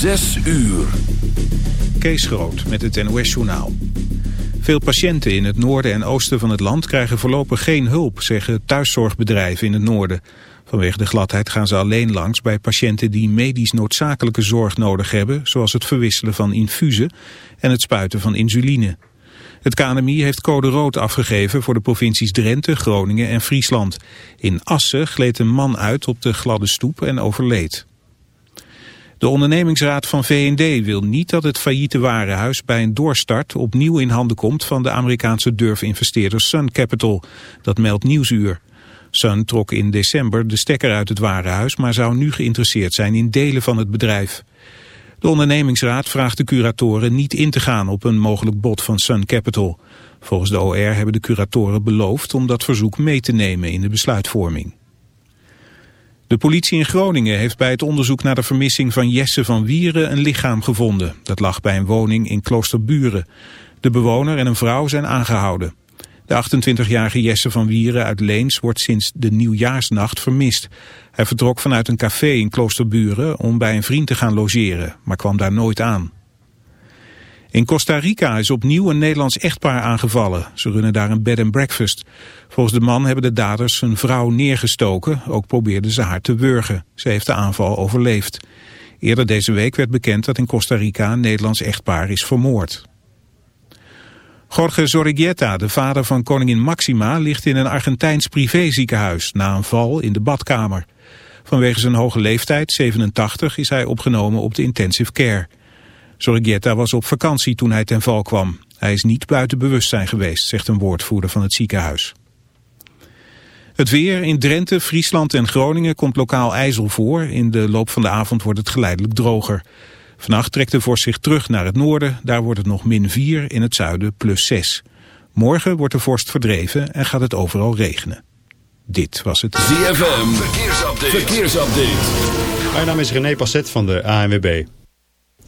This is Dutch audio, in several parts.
Zes uur. Kees Groot met het NOS-journaal. Veel patiënten in het noorden en oosten van het land krijgen voorlopig geen hulp, zeggen thuiszorgbedrijven in het noorden. Vanwege de gladheid gaan ze alleen langs bij patiënten die medisch noodzakelijke zorg nodig hebben, zoals het verwisselen van infusen en het spuiten van insuline. Het KNMI heeft code rood afgegeven voor de provincies Drenthe, Groningen en Friesland. In Assen gleed een man uit op de gladde stoep en overleed. De ondernemingsraad van VND wil niet dat het failliete warenhuis bij een doorstart opnieuw in handen komt van de Amerikaanse durfinvesteerder Sun Capital. Dat meldt Nieuwsuur. Sun trok in december de stekker uit het warenhuis, maar zou nu geïnteresseerd zijn in delen van het bedrijf. De ondernemingsraad vraagt de curatoren niet in te gaan op een mogelijk bod van Sun Capital. Volgens de OR hebben de curatoren beloofd om dat verzoek mee te nemen in de besluitvorming. De politie in Groningen heeft bij het onderzoek naar de vermissing van Jesse van Wieren een lichaam gevonden. Dat lag bij een woning in Kloosterburen. De bewoner en een vrouw zijn aangehouden. De 28-jarige Jesse van Wieren uit Leens wordt sinds de nieuwjaarsnacht vermist. Hij vertrok vanuit een café in Kloosterburen om bij een vriend te gaan logeren, maar kwam daar nooit aan. In Costa Rica is opnieuw een Nederlands echtpaar aangevallen. Ze runnen daar een bed and breakfast. Volgens de man hebben de daders een vrouw neergestoken. Ook probeerden ze haar te wurgen. Ze heeft de aanval overleefd. Eerder deze week werd bekend dat in Costa Rica een Nederlands echtpaar is vermoord. Jorge Zorrigueta, de vader van koningin Maxima, ligt in een Argentijns privéziekenhuis na een val in de badkamer. Vanwege zijn hoge leeftijd, 87, is hij opgenomen op de intensive care. Zorrigueta was op vakantie toen hij ten val kwam. Hij is niet buiten bewustzijn geweest, zegt een woordvoerder van het ziekenhuis. Het weer in Drenthe, Friesland en Groningen komt lokaal ijzel voor. In de loop van de avond wordt het geleidelijk droger. Vannacht trekt de vorst zich terug naar het noorden. Daar wordt het nog min 4, in het zuiden plus 6. Morgen wordt de vorst verdreven en gaat het overal regenen. Dit was het ZFM Verkeersupdate. Verkeersupdate. Mijn naam is René Passet van de ANWB.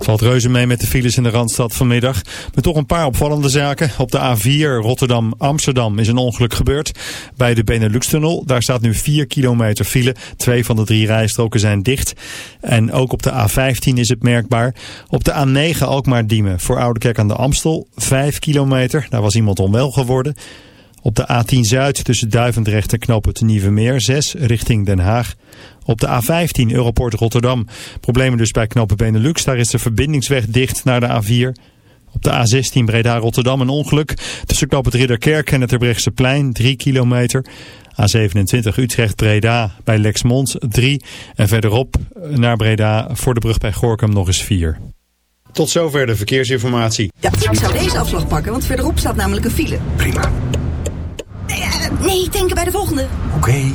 Valt reuze mee met de files in de Randstad vanmiddag. Met toch een paar opvallende zaken. Op de A4 Rotterdam-Amsterdam is een ongeluk gebeurd. Bij de Benelux-tunnel. Daar staat nu 4 kilometer file. Twee van de drie rijstroken zijn dicht. En ook op de A15 is het merkbaar. Op de A9 Alkmaar-Diemen voor Oudekerk aan de Amstel. 5 kilometer. Daar was iemand onwel geworden. Op de A10 Zuid tussen Duivendrecht en Knoop het Nieuwe Meer 6 richting Den Haag. Op de A15 Europort Rotterdam. Problemen dus bij knopen Benelux. Daar is de verbindingsweg dicht naar de A4. Op de A16 Breda-Rotterdam een ongeluk. Tussen knoop het Ridderkerk en het plein 3 kilometer. A27 Utrecht-Breda bij Lexmond 3. En verderop naar Breda voor de brug bij Gorkum nog eens 4. Tot zover de verkeersinformatie. Ja, ik zou deze afslag pakken, want verderop staat namelijk een file. Prima. Nee, uh, nee denken bij de volgende. Oké.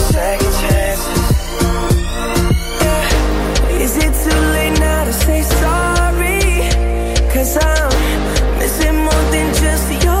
say sorry? Cause I'm missing more than just your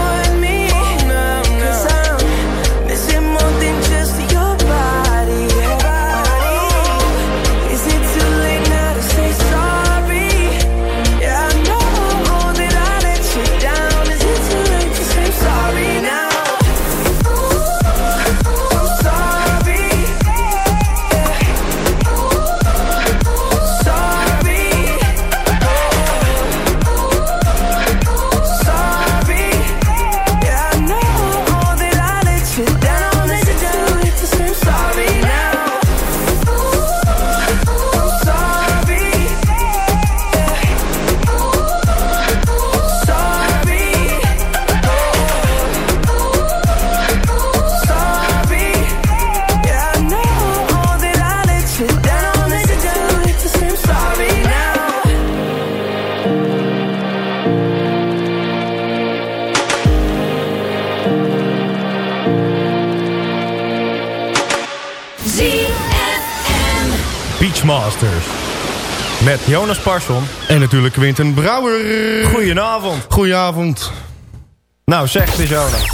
Jonas Parson. En natuurlijk Quinten Brouwer. Goedenavond. Goedenavond. Nou, zeg het eens Jonas.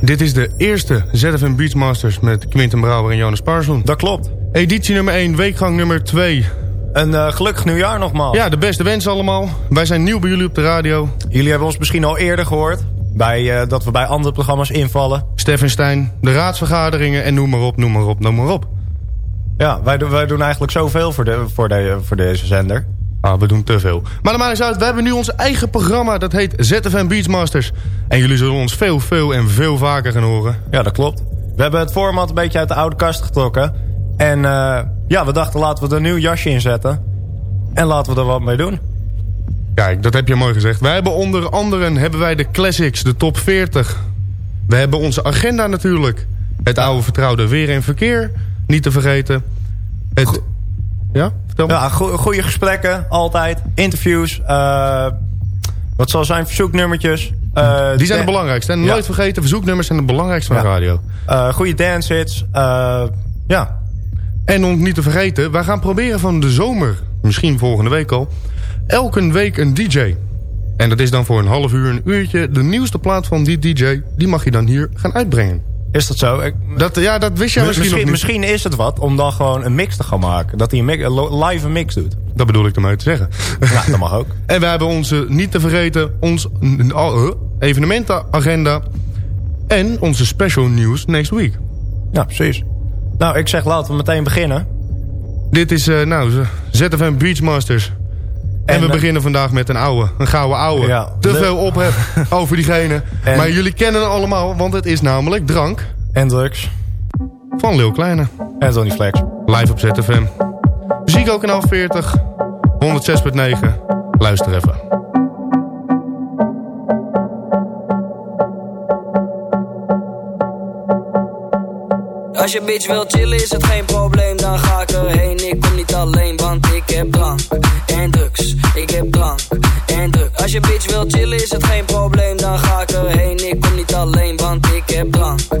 Dit is de eerste ZFM Beachmasters met Quinten Brouwer en Jonas Parson. Dat klopt. Editie nummer 1, weekgang nummer 2. Een eh, gelukkig nieuwjaar nogmaals. Ja, de beste wensen allemaal. Wij zijn nieuw bij jullie op de radio. Jullie hebben ons misschien al eerder gehoord. Bij, eh, dat we bij andere programma's invallen. Stef en Stijn, de raadsvergaderingen en noem maar op, noem maar op, noem maar op. Ja, wij, doen- wij doen eigenlijk zoveel voor, de, voor, de, voor deze zender. Ah, we doen te veel. Maar dat maakt niet uit, we hebben nu ons eigen programma. Dat heet ZFM Beachmasters. En jullie zullen ons veel, veel en veel vaker gaan horen. Ja, dat klopt. We hebben het format een beetje uit de oude kast getrokken. En eh, ja, we dachten laten we er een nieuw jasje in zetten. En laten we er wat mee doen. Kijk, dat heb je mooi gezegd. Wij hebben onder andere hebben wij de classics, de top 40. We hebben onze agenda natuurlijk. Het oude vertrouwde weer en verkeer. Niet te vergeten. Het... Ja, vertel me. Ja, go- goede gesprekken, altijd. Interviews. eh, wat zal zijn, verzoeknummertjes. eh, Die zijn het belangrijkste. En Ja. nooit vergeten, verzoeknummers zijn het belangrijkste van Ja. de radio. eh, goede dance hits. ja, En om niet te vergeten, wij gaan proberen van de zomer, misschien volgende week al, elke week een DJ. En dat is dan voor een half uur, een uurtje, de nieuwste plaat van die DJ, die mag je dan hier gaan uitbrengen. Is dat zo? Ik, Dat, ja, dat wist jij misschien, misschien, nog niet. misschien is het wat om dan gewoon een mix te gaan maken. Dat hij een, mix, een lo- live een mix doet. Dat bedoel ik ermee te zeggen. Ja, dat mag ook. En we hebben onze, niet te vergeten, ons uh, evenementenagenda en onze special news next week. Ja, precies. Nou, ik zeg laten we meteen beginnen. Dit is, eh, nou, ZFM Beachmasters. En, En, we eh, beginnen vandaag met een oude, een gouden oude. Ja, Te veel ophef over diegene. En- Maar jullie kennen het allemaal, want het is namelijk drank En drugs. van Leeuw Kleine. En Tony Flex. Live op ZFM. Zico kanaal 40, 106.9. Luister even. Als je bitch wil chillen is het geen probleem, dan ga ik erheen. Ik kom niet alleen, want ik heb drank Als je bitch wil chillen is het geen probleem, dan ga ik erheen. Ik kom niet alleen, want ik heb drank, en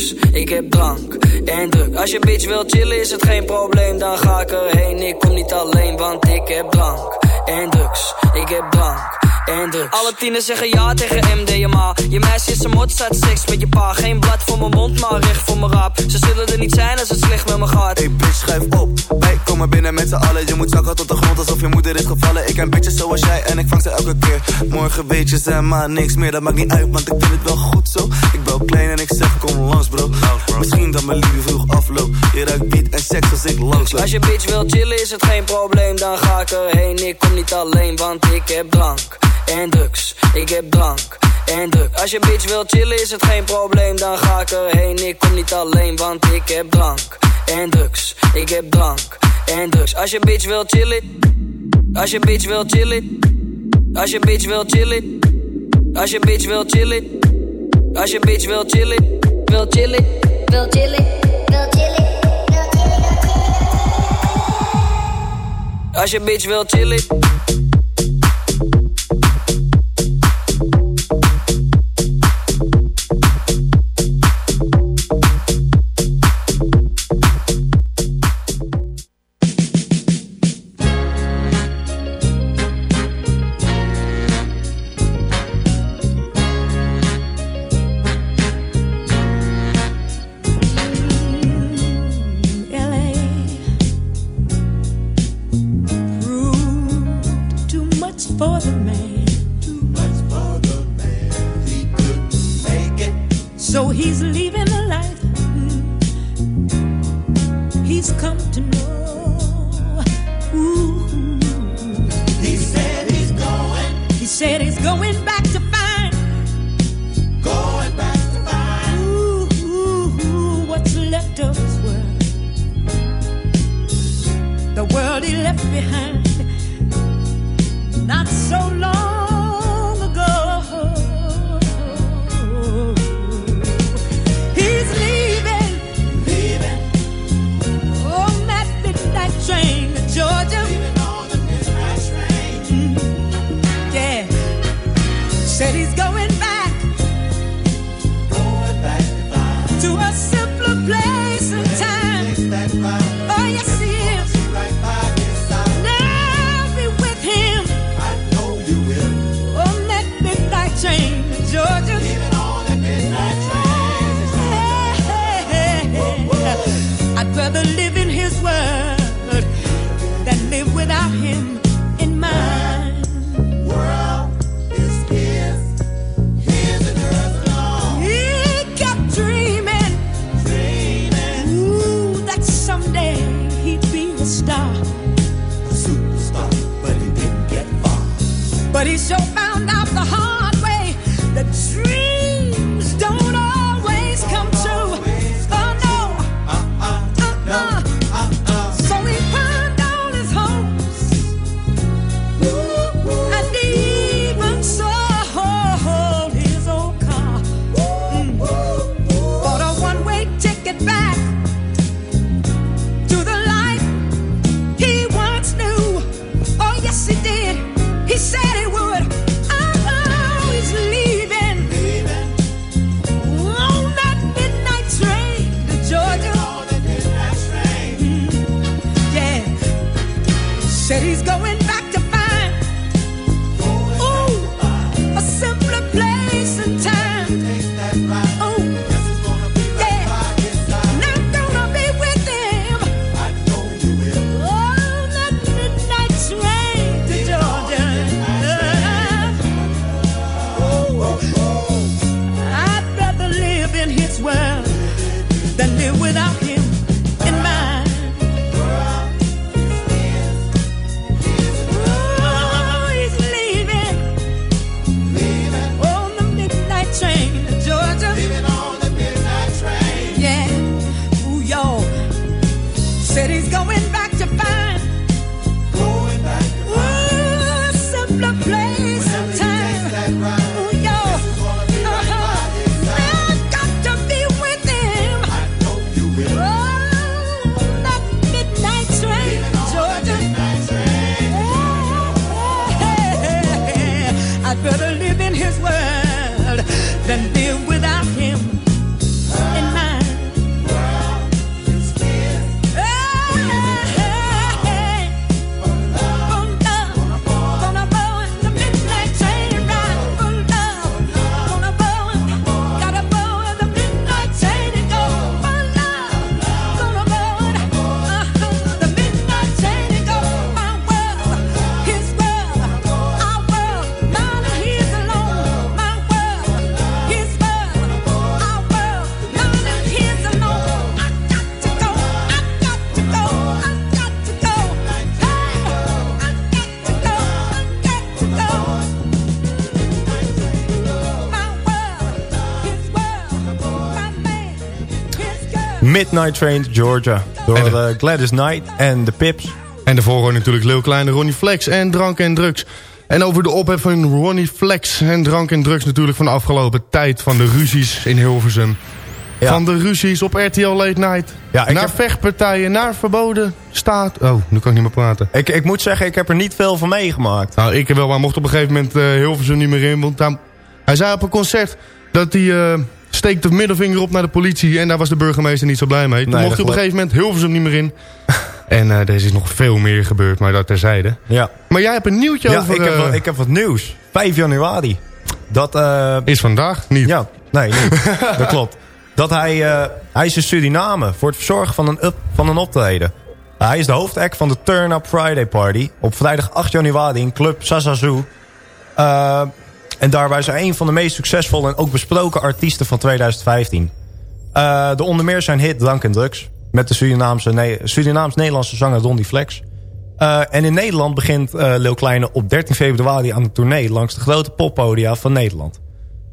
Ik heb drank en drugs. Als je bitch wil chillen is het geen probleem, dan ga ik erheen. Ik kom niet alleen, want ik heb drank en drugs. Ik heb drank en drugs. Alle tieners zeggen ja tegen MDMA. Je meisje is een mot, staat seks met je pa. Geen blad voor mijn mond, maar recht voor mijn raap. Ze zullen er niet zijn als het slecht met me gaat. Hey bitch, schrijf op. Komen binnen met z'n allen. Je moet zakken tot de grond alsof je moeder is gevallen. Ik ken bitches zoals jij en ik vang ze elke keer. Morgen weet je ze maar niks meer. Dat maakt niet uit, want ik vind het wel goed zo. Ik ben klein en ik zeg kom langs bro. Misschien dat mijn liefde vroeg afloopt. Je ruikt beat en seks als ik langs loop. Als je bitch wil chillen is het geen probleem, dan ga ik erheen. Ik kom niet alleen, want ik heb drank en drugs. Ik heb drank en drugs. Als je bitch wil chillen is het geen probleem, dan ga ik erheen. Ik kom niet alleen, want ik heb drank en. Ik heb drank en drugs. Als je bitch wil chillen, als je bitch wil chillen, als je bitch wil chillen, als je bitch wil chillen, als je bitch wil chillen, wil chillen, wil chillen, wil chillen. Als je bitch wil chillen. Left behind Midnight Train Georgia. Door En de- eh, Gladys Knight en de Pips. En de voorhoor natuurlijk Lil Kleine, Ronnie Flex en drank en drugs. En over de ophef van Ronnie Flex en drank en drugs natuurlijk van de afgelopen tijd van de ruzies in Hilversum. Ja. Van de ruzies op RTL Late Night. Ja, naar heb- vechtpartijen, naar verboden staat. Oh, nu kan ik niet meer praten. Ik, ik moet zeggen, ik heb er niet veel van meegemaakt. Nou, ik wel, maar mocht op een gegeven moment eh, Hilversum niet meer in. Want hij, hij zei op een concert dat hij eh, steekt de middelvinger op naar de politie. En daar was de burgemeester niet zo blij mee. Toen Nee, mocht hij op een gegeven moment Hilversum niet meer in. en eh er is nog veel meer gebeurd, maar dat terzijde. Ja, Maar jij hebt een nieuwtje ja over... ik, heb, eh, wat- ik heb wat nieuws. 5 januari. Dat, eh, Is vandaag niet. ja, nee, niet. dat klopt. Dat hij, hij is in Suriname voor het verzorgen van een, up, van een optreden. Hij is de hoofdact van de Turn Up Friday Party. Op vrijdag 8 januari in Club Sazazu. En daarbij is hij een van de meest succesvolle en ook besproken artiesten van 2015. Eh, de onder meer zijn hit Drank en Drugs. Met de Surinaams-Nederlandse zanger Ronnie Flex. Eh, en in Nederland begint Lil Kleine op 13 februari aan de tournee... langs de grote poppodia van Nederland.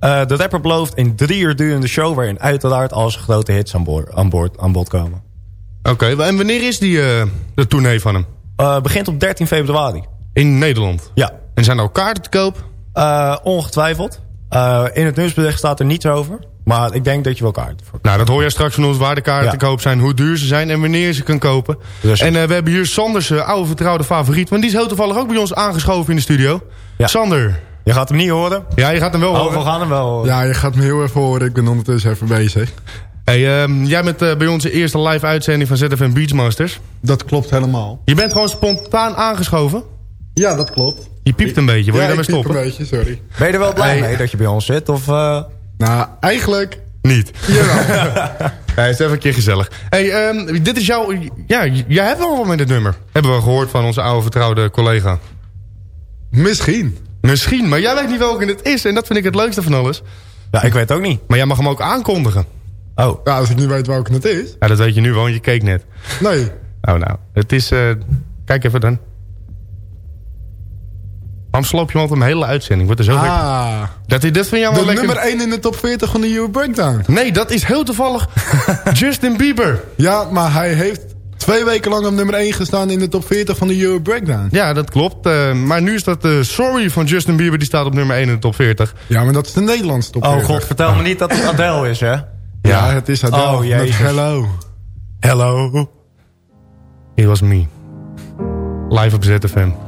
De rapper belooft een drie uur durende show... waarin uiteraard al zijn grote hits aan, boord, aan, boord, aan bod komen. Oké, en wanneer is die, de tournee van hem? Begint op 13 februari. In Nederland? Ja. En zijn er ook kaarten te koop? Eh, ongetwijfeld. Eh, in het nieuwsbericht staat er niets over. Maar ik denk dat je wel kaarten voor Nou, dat hoor je straks van ons waar de kaarten Ja. te koop zijn, hoe duur ze zijn en wanneer je ze kan kopen. En eh, we hebben hier Sanders oude vertrouwde favoriet, want die is heel toevallig ook bij ons aangeschoven in de studio. Ja. Sander. Je gaat hem niet horen. Ja, je gaat hem wel Oh, horen. we gaan hem wel horen. Ja, je gaat me heel even horen. Ik ben ondertussen even bezig. Hey, ehm, jij bent eh, bij onze eerste live uitzending van ZFM Beachmasters. Dat klopt helemaal. Je bent gewoon spontaan aangeschoven. Ja, dat klopt. Je piept een beetje, wil je ja, daarmee stoppen? een beetje, sorry. Ben je er wel blij Hey. mee dat je bij ons zit? Of, eh, Nou, eigenlijk... Niet. Jawel. Ja, is even een keer gezellig. Hey, ehm, dit is jouw... Ja, jij hebt wel wat met dit nummer. Hebben we gehoord van onze oude vertrouwde collega. Misschien. Misschien, maar jij weet niet welke het is. En dat vind ik het leukste van alles. Ja, ik weet ook niet. Maar jij mag hem ook aankondigen. Oh. Ja, als ik niet weet welke het is. Ja, dat weet je nu wel, want je keek net. Nee. Oh, nou. Het is... eh, kijk even dan. Waarom sloop je hem altijd een hele uitzending? Wordt er zo. Ah. Dat is dit van jou De wel lekker... nummer 1 in de top 40 van de Euro Breakdown. Nee, dat is heel toevallig Justin Bieber. Ja, maar hij heeft twee weken lang op nummer 1 gestaan in de top 40 van de Euro Breakdown. Ja, dat klopt. Eh, maar nu is dat de Sorry van Justin Bieber. Die staat op nummer 1 in de top 40. Ja, maar dat is de Nederlandse top oh 40. god, vertel me niet dat het Adele is, hè? Ja, het is Adele. Oh, met jezus. Hello. Hello. It was me. Live op ZFM.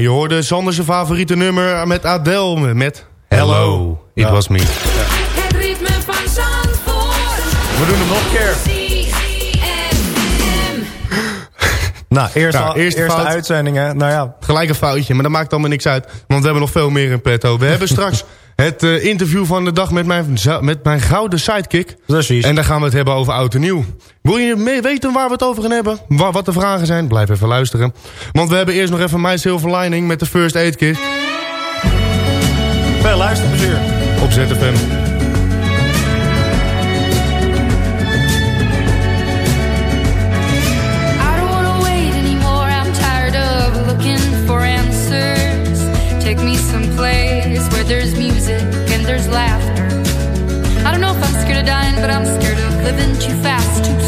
Je hoorde Sander zijn favoriete nummer met Adele. Met Hello, It. Was Me. Het ritme van Zandvoort. We doen hem nog een keer. Nou, eerst nou, eerste, eerste uitzendingen. Nou ja. Gelijk een foutje, maar dat maakt allemaal niks uit. Want we hebben nog veel meer in petto. We hebben straks het eh, interview van de dag met mijn, met mijn gouden sidekick. Precies. En daar gaan we het hebben over oud en nieuw. Wil je mee weten waar we het over gaan hebben? Wat de vragen zijn? Blijf even luisteren. Want we hebben eerst nog even My Silver Lining met de First Aid Kit. Veel luisterplezier. Op ZFM. living too fast, too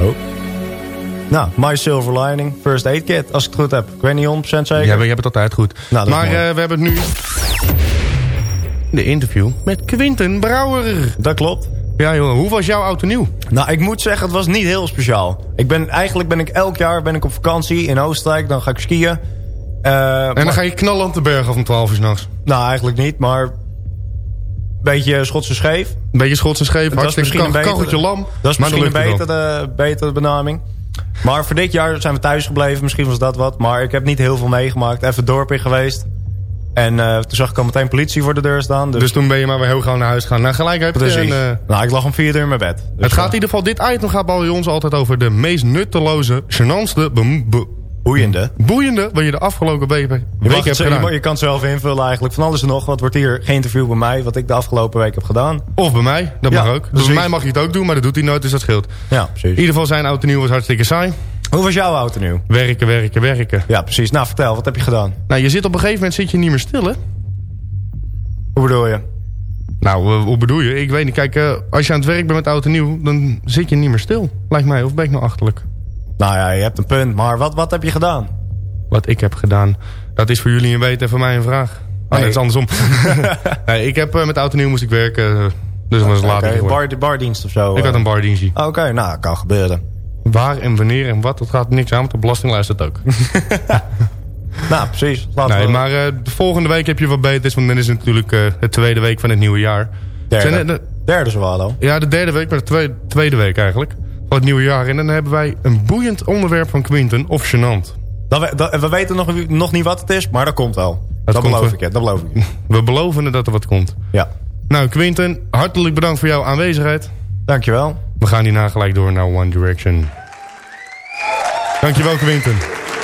Oh. Nou, My Silver Lining, First Aid Kit, als ik het goed heb. Ik weet niet 100% zeker. Ja, je hebt het altijd goed. Nou, maar eh, we hebben nu de interview met Quinten Brouwer. Dat klopt. Ja jongen, hoe was jouw auto nieuw? Nou, ik moet zeggen, het was niet heel speciaal. Ik ben, eigenlijk ben ik elk jaar ben ik op vakantie in Oostenrijk. Dan ga ik skiën. Eh, En dan ga je knallen op de berg af om 12 uur s'nachts. Nou, eigenlijk niet, maar... Beetje Schotse scheef. Beetje schots en scheef, Dat is misschien een betere, lam. Dat is misschien een het wel. betere, betere benaming. Maar voor dit jaar zijn we thuis gebleven. Misschien was dat wat. Maar ik heb niet heel veel meegemaakt. Even dorp in geweest. En eh, toen zag ik al meteen politie voor de deur staan. Dus, Dus toen ben je maar weer heel gauw naar huis gegaan. Nou, gelijk heb je... een, eh, nou, ik lag om vier uur in mijn bed. Dus, het gaat eh, in ieder geval, dit item gaat bij ons altijd over de meest nutteloze, gênantste, be- boeiende. boeiende wat je de afgelopen week, Je, week hebt het, je, gedaan. mag- je kan het zelf invullen eigenlijk. Van alles en nog. Wat wordt hier geïnterviewd bij mij. Wat ik de afgelopen week heb gedaan. Of bij mij, dat Ja, mag ook. Dus bij mij mag je het ook doen, maar dat doet hij nooit, dus dat scheelt. Ja, precies. In ieder geval zijn auto nieuw was hartstikke saai. Hoe was jouw auto nieuw? Werken, werken, werken. Ja, precies. Nou, vertel. Wat heb je gedaan? Nou, je zit op een gegeven moment zit je niet meer stil, hè? Hoe bedoel je? Nou, eh, hoe bedoel je? Ik weet niet. Kijk, eh, als je aan het werk bent met auto nieuw, dan zit je niet meer stil. Lijkt mij. Of ben ik nou achterlijk? Nou ja, je hebt een punt. Maar wat, wat heb je gedaan? Wat ik heb gedaan, dat is voor jullie een weten en voor mij een vraag. Ah, Nee. is andersom. nee, ik heb eh, met auto nieuw moest ik werken, eh, dus dan was het later geworden. bar, bardienst of zo. Ik had eh. een bardienstje. Oké, nou, kan gebeuren. Waar en wanneer en wat, dat gaat niks aan, want de belasting luistert ook. Nou, precies. Laten nee, we... maar de volgende week heb je wat beters, want dan is het natuurlijk de tweede week van het nieuwe jaar. Derde. Zijn het- Derde zowel al. Ja, de derde week, maar de tweede, tweede week eigenlijk. Van het nieuwe jaar. En dan hebben wij een boeiend onderwerp van Quinten, of gênant. Dat we, dat- we weten nog, nog niet wat het is, maar dat komt wel. Dat, komt beloof ik. Dat beloof ik. We beloven dat er wat komt. Ja. Nou, Quinten, hartelijk bedankt voor jouw aanwezigheid. Dankjewel. We gaan hierna gelijk door naar One Direction. Dankjewel, Quinten.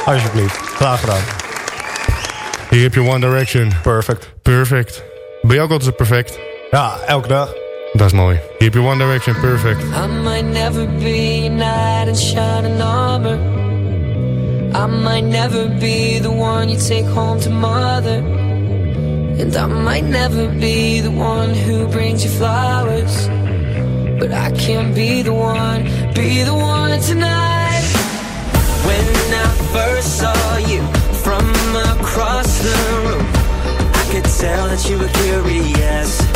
Alsjeblieft. Graag gedaan. Hier heb je One Direction. Perfect. Perfect. Ben je ook altijd perfect? Ja, elke dag. Dat is mooi. Heb je One Direction. Perfect. I might never be armor. I might never be the one you take home to mother. And I might never be the one who brings you flowers. But I can be the one, be the one tonight. When I first saw you from across the room, I could tell that you were curious.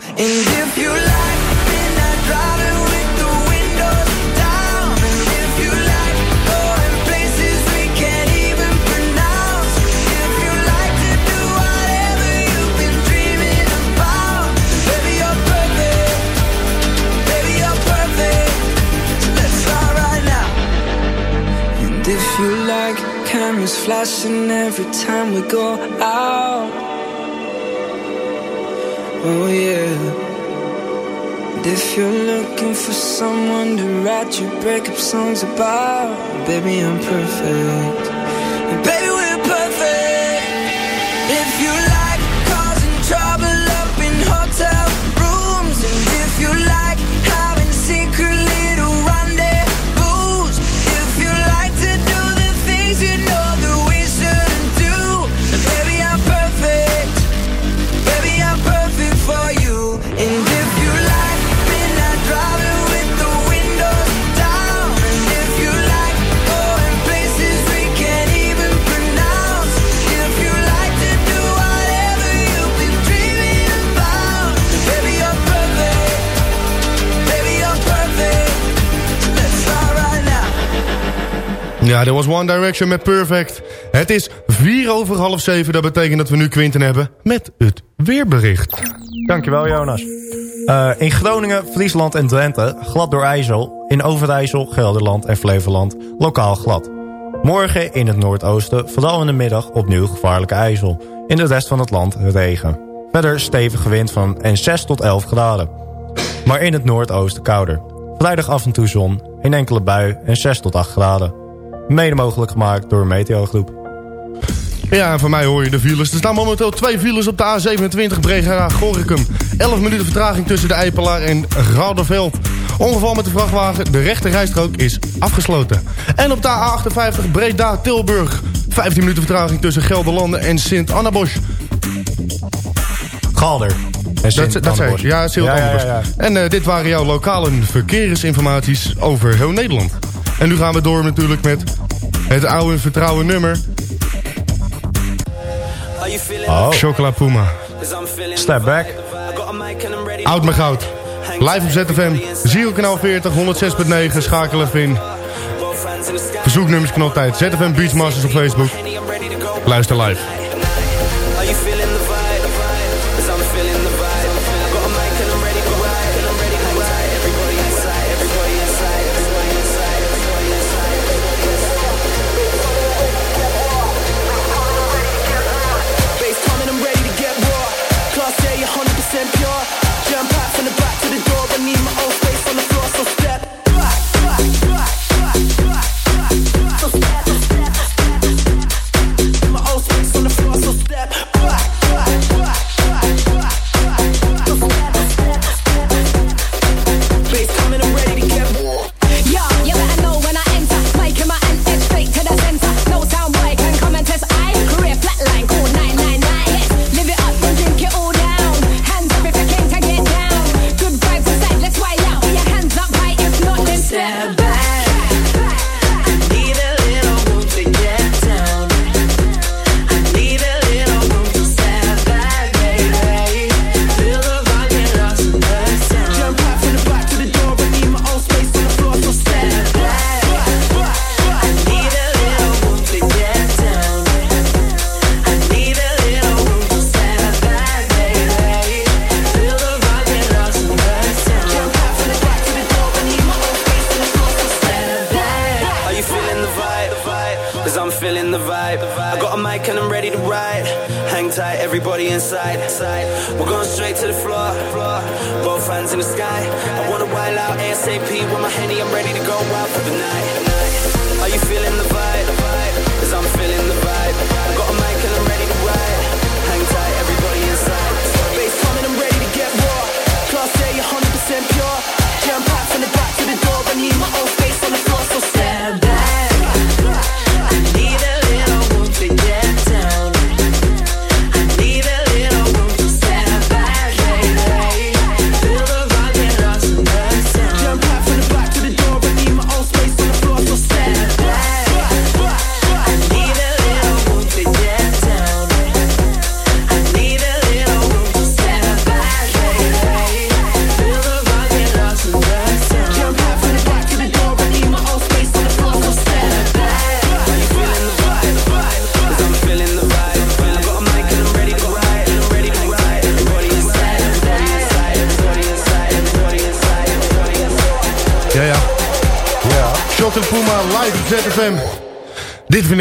And if you like midnight driving with the windows down, and if you like going places we can't even pronounce, if you like to do whatever you've been dreaming about, baby, you're perfect. Baby, you're perfect. So let's start right now. And if you like cameras flashing every time we go out oh yeah. And if you're looking for someone to write your breakup songs about, baby, I'm perfect. Ja, dat was One Direction met Perfect. Het is vier over half zeven. Dat betekent dat we nu Quinten hebben met het weerbericht. Dankjewel, Jonas. Eh, in Groningen, Friesland en Drenthe glad door IJssel. In Overijssel, Gelderland en Flevoland lokaal glad. Morgen in het noordoosten, vooral in de middag, opnieuw gevaarlijke IJssel. In de rest van het land regen. Verder stevige wind van en 6 tot 11 graden. Maar in het noordoosten kouder. Vrijdag af en toe zon, een enkele bui en 6 tot 8 graden. Mede mogelijk gemaakt door Meteo Groep. Ja, en van mij hoor je de files. Er staan momenteel twee files op de A27 Brega-Goricum. 11 minuten vertraging tussen de Eipelaar en Rauderveld. Ongeval met de vrachtwagen, de rechte rijstrook is afgesloten. En op de A58 Breda-Tilburg. 15 minuten vertraging tussen Gelderlanden en Sint-Annabosch. Galder. En Sint dat, dat zei ik. Ja, Sint-Annabosch. Ja, en eh, dit waren jouw lokale verkeersinformaties over heel Nederland. En nu gaan we door natuurlijk met het oude vertrouwen nummer. Oh. Chocola Puma. Step back. Oud maar goud. Live op ZFM. Zero kanaal 40, 106.9. Schakelen even in. Verzoeknummers tijd. ZFM Beachmasters op Facebook. Luister live.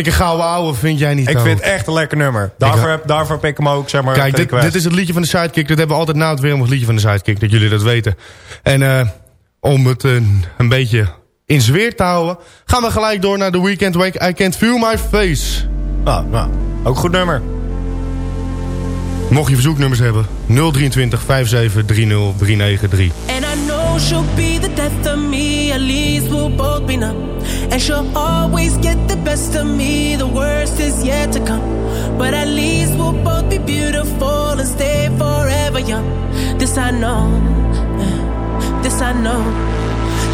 Vind ik een gouden ouwe, vind jij niet? Ik vind het echt een lekker nummer. Daarvoor, heb, daarvoor heb ik hem ook, zeg maar... Kijk, dit, dit is het liedje van de Sidekick. Dat hebben we altijd na het weer het liedje van de Sidekick. Dat jullie dat weten. En eh, om het eh, een beetje in zweer te houden... gaan we gelijk door naar The Weekend Wake. I Can't Feel My Face. Nou, nou, ook een goed nummer. Mocht je verzoeknummers hebben. 023 57 30 393. And I know she'll be the death of me, at least we'll both be numb. And she'll always get the best of me, the worst is yet to come. But at we'll both be beautiful and stay forever young. This I know, this I know.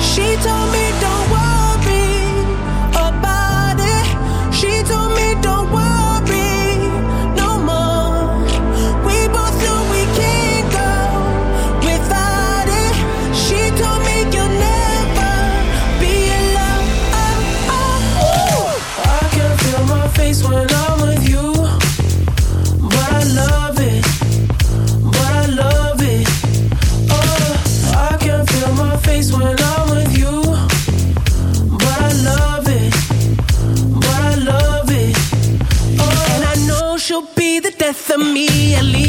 She told me don't worry about it. She told me don't worry me. At least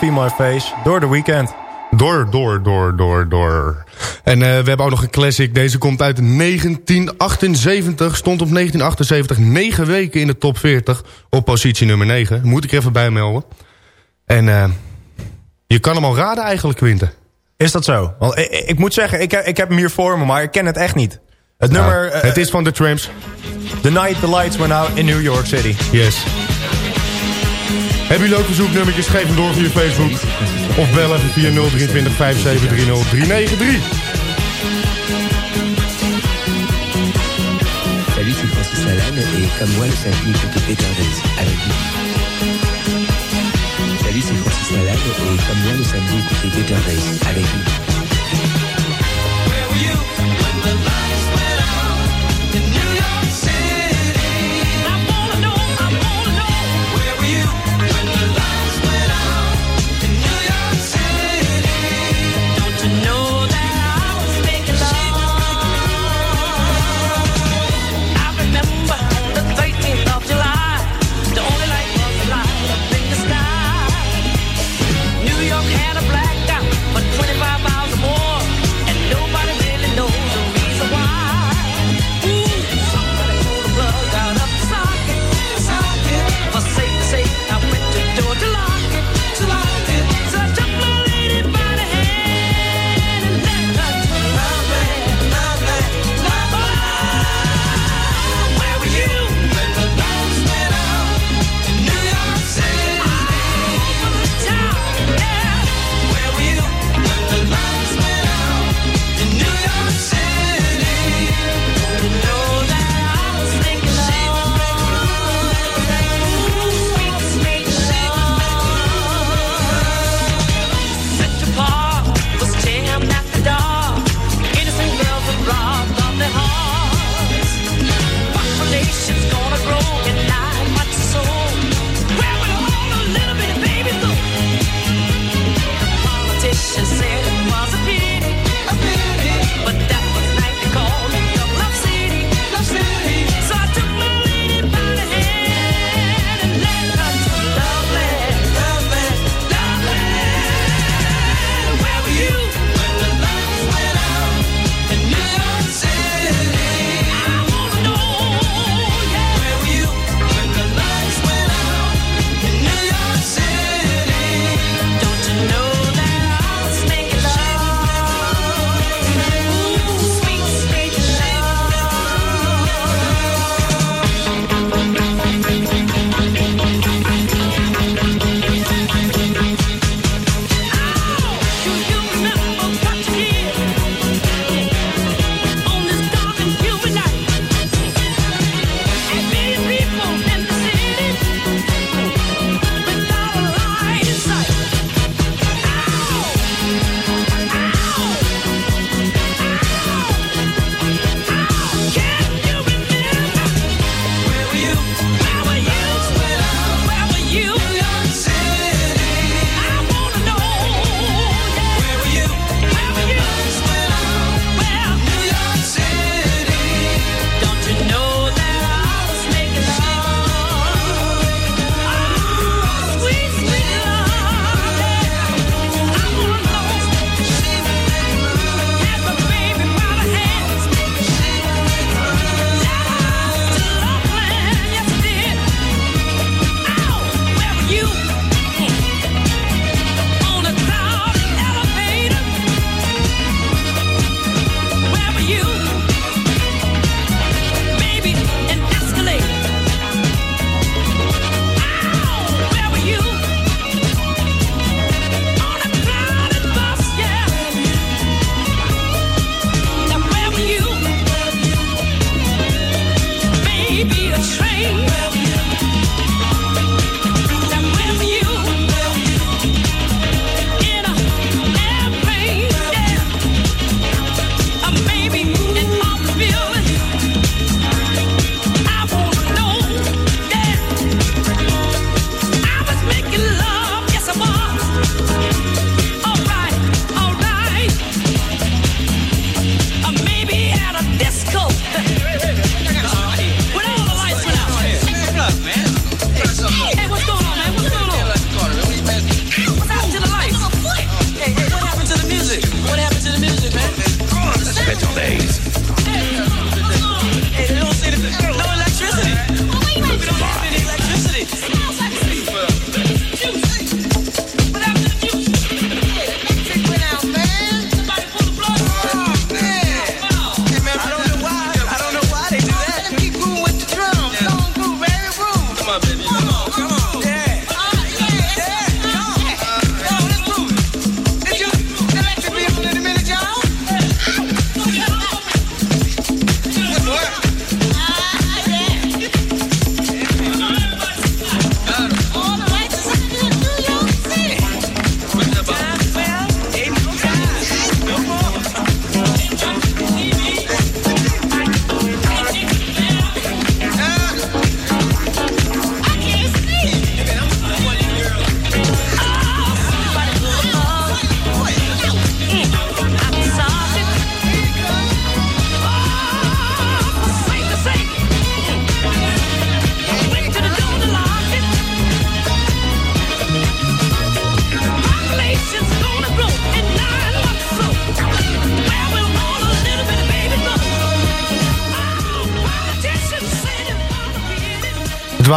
Can't Feel My Face, door The Weekend. Door, door, door, door, door. En eh, we hebben ook nog een classic. Deze komt uit 1978. Stond op 1978 negen weken in de top 40. Op positie nummer 9. Moet ik er even bij melden. En eh, je kan hem al raden eigenlijk, Quinten. Is dat zo? Want ik, ik moet zeggen, ik, heb- ik heb hem hier voor me, maar ik ken het echt niet. Het nummer... Nou, eh, het is van The Tramps. The Night the Lights Went Out in New York City. Yes. Hebben jullie ook verzoeknummertjes? Geef hem door via Facebook. Of bel even via 023 5730 393. Salut, c'est Francis comme moi, le Days avec vous. Salut, c'est Francis comme moi, le Days avec vous.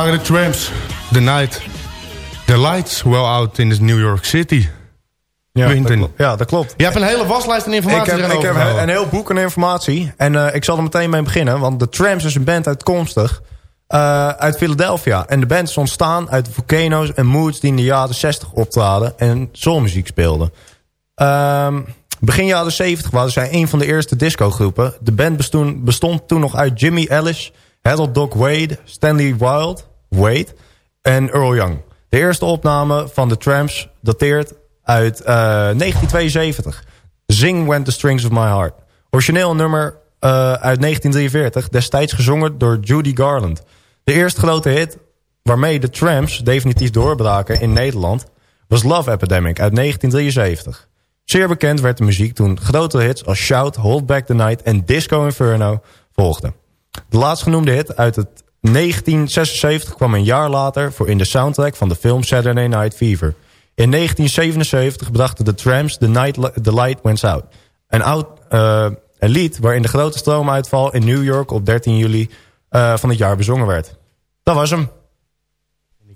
Waren de Tramps. The Night. The lights well out in New York City. Ja, dat klopt. Ja, dat klopt. Je hebt een hele waslijst aan Ik informatie heb, ik heb een heel boek aan informatie. En eh, ik zal er meteen mee beginnen. Want de Tramps is een band uitkomstig eh, uit Philadelphia. En de band is ontstaan uit Volcano's en Moods... die in de jaren 60 optraden en soulmuziek speelden. Ehm, begin jaren 70 waren zij een van de eerste discogroepen. De band bestond, bestond toen nog uit Jimmy Ellis... Harold Doc Wade, Stanley Wild, Wade en Earl Young. De eerste opname van de Tramps dateert uit eh, 1972. Zing When the Strings of My Heart. Origineel nummer eh, uit 1943, destijds gezongen door Judy Garland. De eerste grote hit waarmee de Tramps definitief doorbraken in Nederland... was Love Epidemic uit 1973. Zeer bekend werd de muziek toen grote hits als Shout, Hold Back the Night en Disco Inferno volgden. De laatstgenoemde hit uit het 1976 kwam een jaar later voor in de soundtrack van de film Saturday Night Fever. In 1977 brachten de Tramps The Night The Light Went Out. Een, oud, eh, een lied waarin de grote stroomuitval in New York op 13 juli eh, van het jaar bezongen werd. Dat was hem.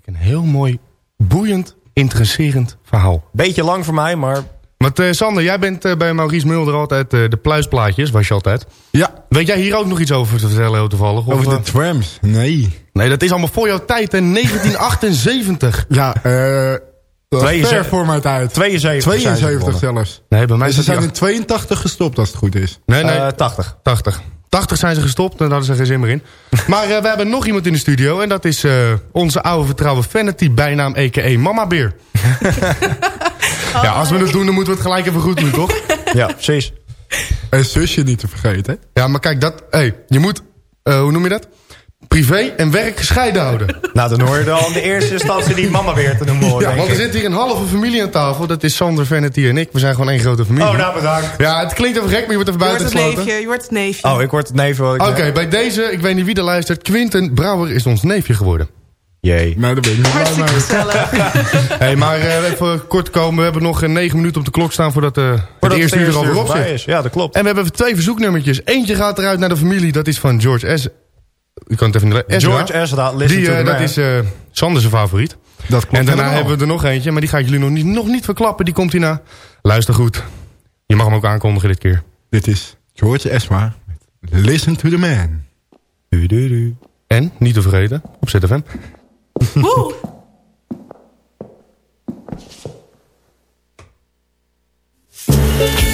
Een heel mooi, boeiend, interesserend verhaal. Beetje lang voor mij, maar... Want eh, Sander, jij bent eh, bij Maurice Mulder altijd eh, de pluisplaatjes, was je altijd. Ja. Weet jij hier ook nog iets over te vertellen, heel toevallig? Of, Over de trams? Nee. Nee, dat is allemaal voor jouw tijd, in 1978. Ja, eh... dat was 72 ver voor mijn tijd. 72 zijn ze 72 begonnen. zelfs. Nee, bij mij is ze zijn in 82 gestopt als het goed is. Nee, nee. Eh, 80. 80. 80 zijn ze gestopt en daar hadden ze geen zin meer in. Maar eh, we hebben nog iemand in de studio. En dat is eh, onze oude vertrouwde Vanity, bijnaam a.k.a. Mama Beer. Ja, als we het doen, dan moeten we het gelijk even goed doen, toch? Ja, precies. En zusje niet te vergeten. Ja, maar kijk, dat, hey, je moet, eh, hoe noem je dat? Privé en werk gescheiden houden. Nou, dan hoor je al in de eerste instantie die mama weer te noemen. hoor, Ja, want er ik. zit hier een halve familie aan tafel. Dat is Sander, Vanity en ik. We zijn gewoon één grote familie. Oh, nou bedankt. Ja, het klinkt even gek, maar je wordt even Je wordt buiten het gesloten. neefje, je wordt het neefje. Oh, ik word het neef. hoor. Ik- Oké, bij deze, ik weet niet wie er luistert. Quinten Brouwer is ons neefje geworden. Jee. Nou, dat ben ik niet blij Hartstikke mee. gezellig. hey, maar eh, even kort komen. We hebben nog eh, negen minuten op de klok staan voordat eh het eerste uur erover op voorbij zit. is. Ja, dat klopt. En we hebben twee verzoeknummertjes. Eentje gaat eruit naar de familie. Dat is van George S. Ik kan het even niet Ezra. George Ezra, listen Die, to eh, dat is eh Sander zijn favoriet. Dat klopt En daarna helemaal. hebben we er nog eentje. Maar die ga ik jullie nog niet, nog niet verklappen. Die komt hierna. Luister goed. Je mag hem ook aankondigen dit keer. Dit is George Esma. met Listen to the man. Du, du, du. En, niet te vergeten, op ZFM. Woe!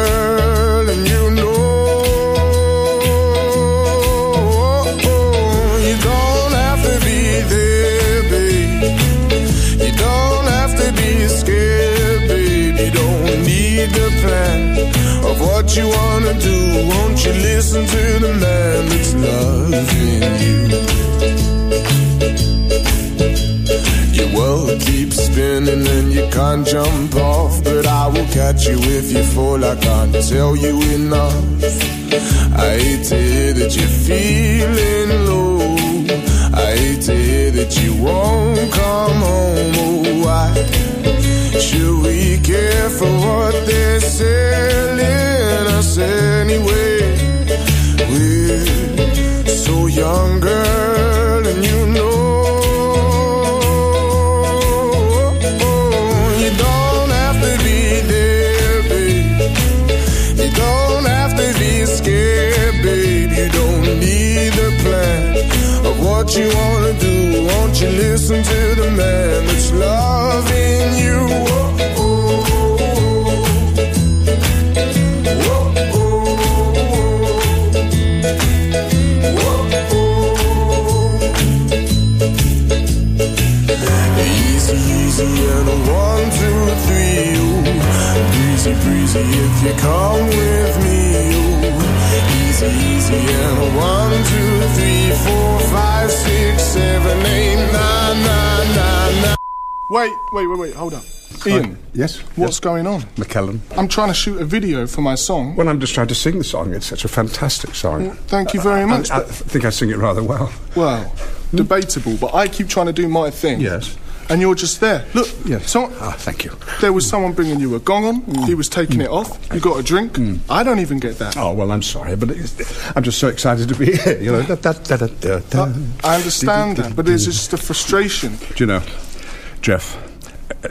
what you wanna do. Won't you listen to the man that's loving you? Your world keeps spinning and you can't jump off. But I will catch you if you fall. I can't tell you enough. I hate to hear that you're feeling low. I hate to hear that you won't come home. Oh, why should we care for what they're selling us anyway? What's going on? McKellen. I'm trying to shoot a video for my song. Well, I'm just trying to sing the song. It's such a fantastic song. Well, thank you very much, I, I think I sing it rather well. Well, debatable, but I keep trying to do my thing. Yes. And you're just there. Look, Yes. so Ah, thank you. there was someone bringing you a gong on. Mm. He was taking mm. it off. You got a drink. Mm. I don't even get that. Oh, well, I'm sorry, but it's, I'm just so excited to be here. You know, da, da, da, da, da, da. I understand that, but it's just a frustration. Do you know, Jeff,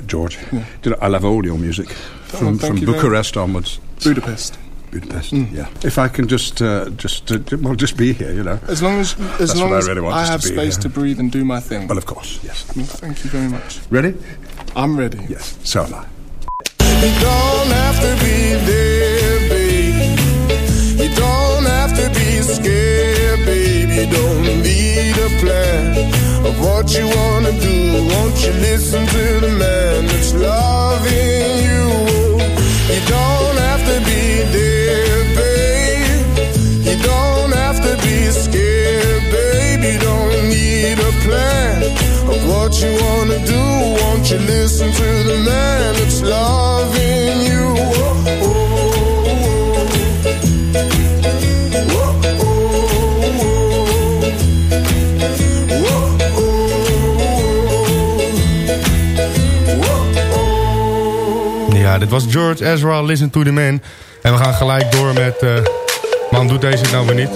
George, do you know, I love all your music. From, Oh, thank from you very Bucharest onwards. Budapest. Budapest, yeah. If I can just, uh, just, uh, well, just be here, you know. As long as, as That's long as I really want I have to space here. to breathe and do my thing. Well, of course, yes. Thank you very much. Ready? I'm ready. Yes, so am I. You don't have to be there, babe. You don't have to be scared, babe. You don't need a plan of what you wanna do. Won't you listen to the man that's loving Dit was George Ezra, Listen to the Man. En we gaan gelijk door met... eh man, doet deze het nou weer niet?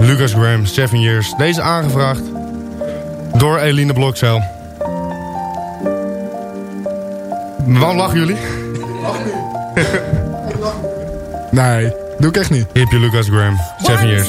Lucas Graham, Seven Years. Deze aangevraagd door Eline Blokcel. Waarom lachen jullie? Nee, doe ik echt niet. Hier heb je Lucas Graham, Seven Years.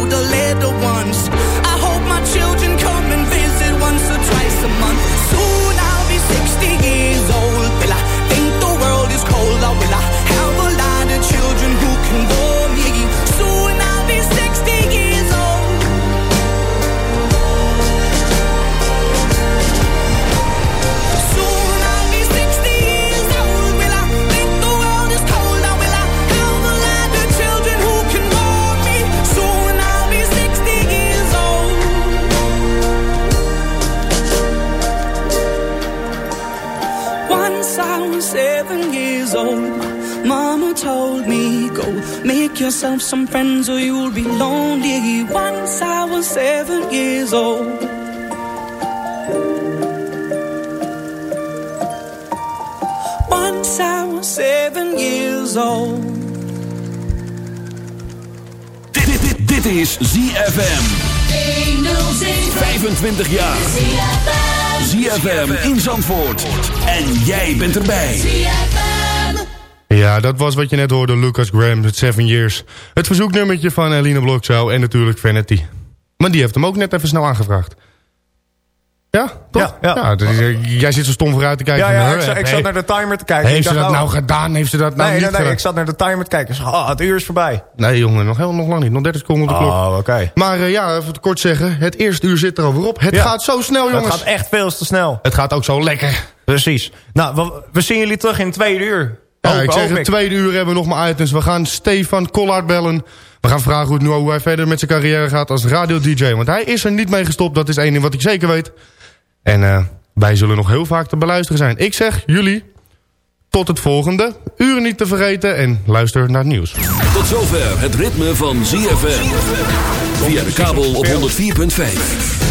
some friends or you'll be lonely. Once I was seven years old. Once I was seven years old. Dit, dit, dit, dit is ZFM. 25 jaar. ZFM in Zandvoort. En jij bent erbij. Ja, dat was wat je net hoorde, Lucas Graham, met Seven Years. Het verzoeknummertje van Eline Blokshow en natuurlijk Vanity. Maar die heeft hem ook net even snel aangevraagd. Ja, toch? Ja, ja. eh, jij zit zo stom vooruit te kijken. Ja, ja ik, zat, ik hey, zat naar de timer te kijken. Heeft Ik ze dat nou oh. gedaan? Heeft ze dat nou Nee, niet nee, nee, gedaan? ik zat naar de timer te kijken. Ik zeg, oh, het uur is voorbij. Nee, jongen, nog, heel, nog lang niet. Nog 30 seconden op de klok. Oh, oké. Maar eh, ja, even kort zeggen. Het eerste uur zit er alweer op. Het Ja. gaat zo snel, jongens. Het gaat echt veel te snel. Het gaat ook zo lekker. Precies. Nou, we, we zien jullie terug in tweede uur. Ja, Hoop- ik zeg, hoop het tweede uur hebben we nog maar items. We gaan Stefan Collard bellen. We gaan vragen hoe, het nu, hoe hij verder met zijn carrière gaat als radio-dj. Want hij is er niet mee gestopt. Dat is één ding wat ik zeker weet. En eh, wij zullen nog heel vaak te beluisteren zijn. Ik zeg jullie tot het volgende. Uren niet te vergeten en luister naar het nieuws. Tot zover het ritme van ZFM. Via de kabel op 104.5.